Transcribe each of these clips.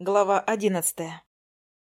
Глава одиннадцатая.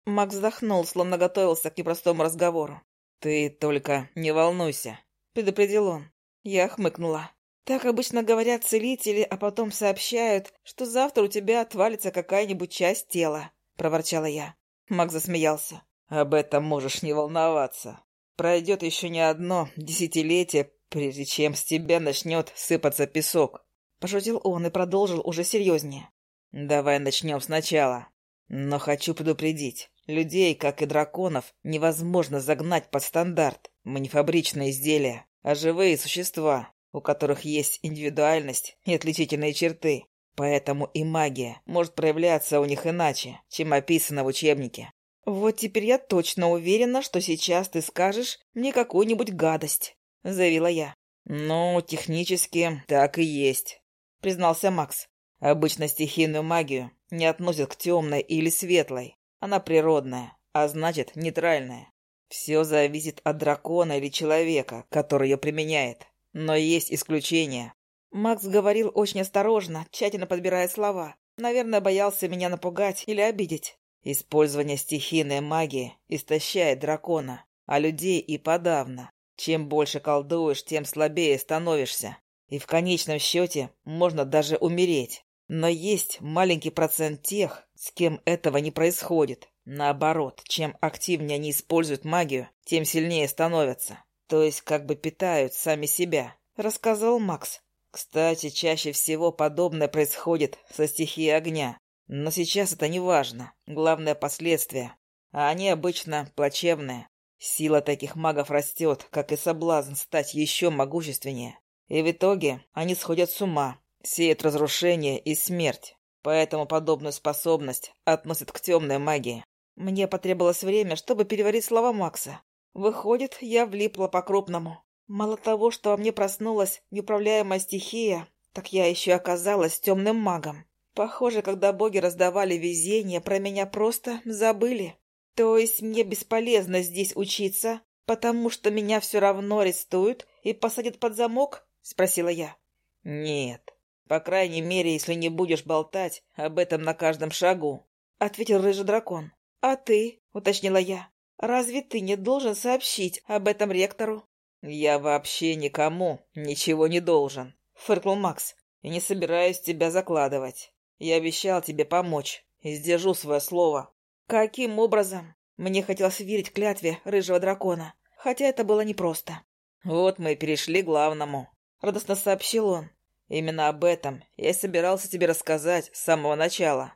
Макс вздохнул, словно готовился к непростому разговору. «Ты только не волнуйся», — предупредил он. Я хмыкнула. Так обычно говорят целители, а потом сообщают, что завтра у тебя отвалится какая-нибудь часть тела, — проворчала я. Макс засмеялся. «Об этом можешь не волноваться. Пройдет еще не одно десятилетие, прежде чем с тебя начнет сыпаться песок». Пошутил он и продолжил уже серьезнее. Давай начнем сначала. Но хочу предупредить. Людей, как и драконов, невозможно загнать под стандарт. Мы не фабричные изделия, а живые существа, у которых есть индивидуальность и отличительные черты. Поэтому и магия может проявляться у них иначе, чем описано в учебнике. «Вот теперь я точно уверена, что сейчас ты скажешь мне какую-нибудь гадость», — заявила я. «Ну, технически так и есть», — признался Макс. Обычно стихийную магию не относят к темной или светлой. Она природная, а значит нейтральная. Все зависит от дракона или человека, который ее применяет. Но есть исключения. Макс говорил очень осторожно, тщательно подбирая слова. Наверное, боялся меня напугать или обидеть. Использование стихийной магии истощает дракона, а людей и подавно. Чем больше колдуешь, тем слабее становишься. И в конечном счете можно даже умереть. Но есть маленький процент тех, с кем этого не происходит. Наоборот, чем активнее они используют магию, тем сильнее становятся. То есть как бы питают сами себя, рассказал Макс. Кстати, чаще всего подобное происходит со стихией огня. Но сейчас это не важно. Главное последствия. А они обычно плачевные. Сила таких магов растет, как и соблазн стать еще могущественнее. И в итоге они сходят с ума, сеет разрушение и смерть, поэтому подобную способность относят к темной магии. Мне потребовалось время, чтобы переварить слова Макса. Выходит, я влипла по-крупному. Мало того, что во мне проснулась неуправляемая стихия, так я еще оказалась темным магом. Похоже, когда боги раздавали везение, про меня просто забыли. То есть мне бесполезно здесь учиться, потому что меня все равно арестуют и посадят под замок? — спросила я. — Нет, по крайней мере, если не будешь болтать об этом на каждом шагу, — ответил рыжий дракон. — А ты, — уточнила я, — разве ты не должен сообщить об этом ректору? — Я вообще никому ничего не должен, — фыркнул Макс, — и не собираюсь тебя закладывать. Я обещал тебе помочь и сдержу свое слово. — Каким образом? Мне хотелось верить клятве рыжего дракона, хотя это было непросто. — Вот мы и перешли к главному, — радостно сообщил он. Именно об этом я собирался тебе рассказать с самого начала.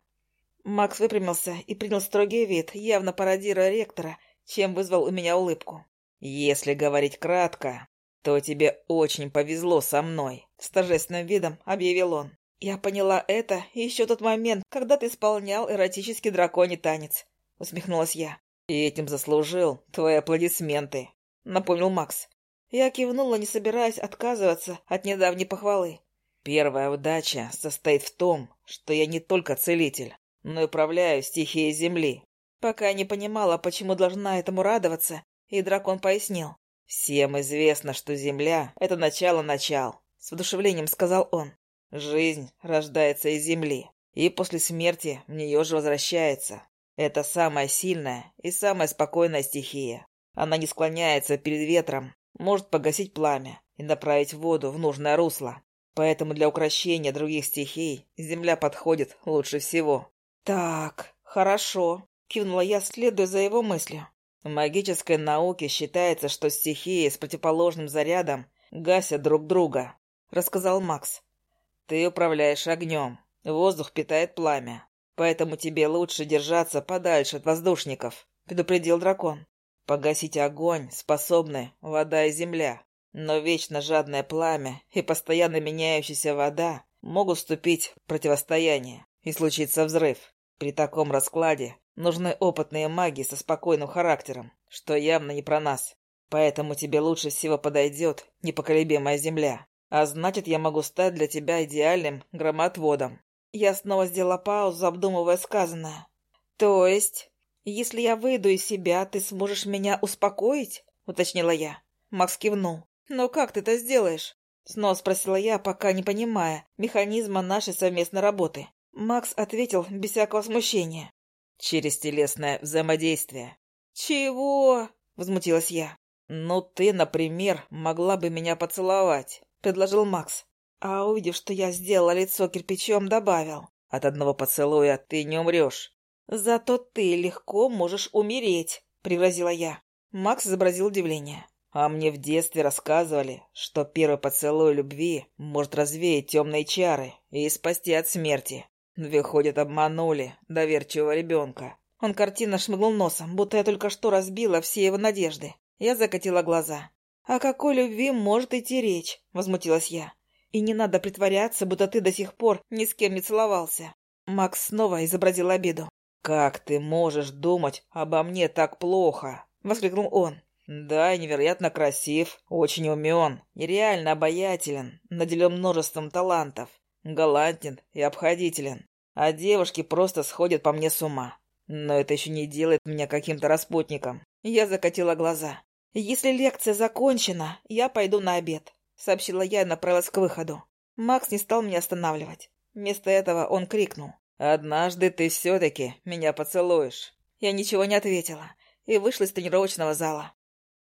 Макс выпрямился и принял строгий вид, явно пародируя ректора, чем вызвал у меня улыбку. «Если говорить кратко, то тебе очень повезло со мной», — с торжественным видом объявил он. «Я поняла это еще тот момент, когда ты исполнял эротический драконий танец», — усмехнулась я. «И этим заслужил твои аплодисменты», — напомнил Макс. Я кивнула, не собираясь отказываться от недавней похвалы. Первая удача состоит в том, что я не только целитель, но и управляю стихией земли. Пока я не понимала, почему должна этому радоваться, и дракон пояснил. Всем известно, что земля — это начало-начал, — с воодушевлением сказал он. Жизнь рождается из земли, и после смерти в нее же возвращается. Это самая сильная и самая спокойная стихия. Она не склоняется перед ветром, может погасить пламя и направить воду в нужное русло. Поэтому для укрощения других стихий земля подходит лучше всего. «Так, хорошо», — кивнула я, следуя за его мыслью. В магической науке считается, что стихии с противоположным зарядом гасят друг друга, — рассказал Макс. Ты управляешь огнем, воздух питает пламя, поэтому тебе лучше держаться подальше от воздушников, — предупредил дракон. Погасить огонь способны вода и земля. Но вечно жадное пламя и постоянно меняющаяся вода могут вступить в противостояние и случится взрыв. При таком раскладе нужны опытные маги со спокойным характером, что явно не про нас. Поэтому тебе лучше всего подойдет непоколебимая земля. А значит, я могу стать для тебя идеальным громотводом. Я снова сделала паузу, обдумывая сказанное. То есть, если я выйду из себя, ты сможешь меня успокоить? Уточнила я. Макс кивнул. «Но как ты это сделаешь?» Снова спросила я, пока не понимая механизма нашей совместной работы. Макс ответил без всякого смущения. «Через телесное взаимодействие». «Чего?» — возмутилась я. «Ну, ты, например, могла бы меня поцеловать», — предложил Макс. А увидев, что я сделала лицо кирпичом, добавил. «От одного поцелуя ты не умрешь». «Зато ты легко можешь умереть», — пригрозила я. Макс изобразил удивление. А мне в детстве рассказывали, что первый поцелуй любви может развеять темные чары и спасти от смерти. Выходит, обманули доверчивого ребенка. Он картинно шмыгнул носом, будто я только что разбила все его надежды. Я закатила глаза. «О какой любви может идти речь?» — возмутилась я. «И не надо притворяться, будто ты до сих пор ни с кем не целовался». Макс снова изобразил обиду. «Как ты можешь думать обо мне так плохо?» — воскликнул он. «Да, невероятно красив, очень умен, нереально обаятелен, наделен множеством талантов, галантен и обходителен. А девушки просто сходят по мне с ума. Но это еще не делает меня каким-то распутником». Я закатила глаза. «Если лекция закончена, я пойду на обед», — сообщила я и направилась к выходу. Макс не стал меня останавливать. Вместо этого он крикнул. «Однажды ты все-таки меня поцелуешь». Я ничего не ответила и вышла из тренировочного зала.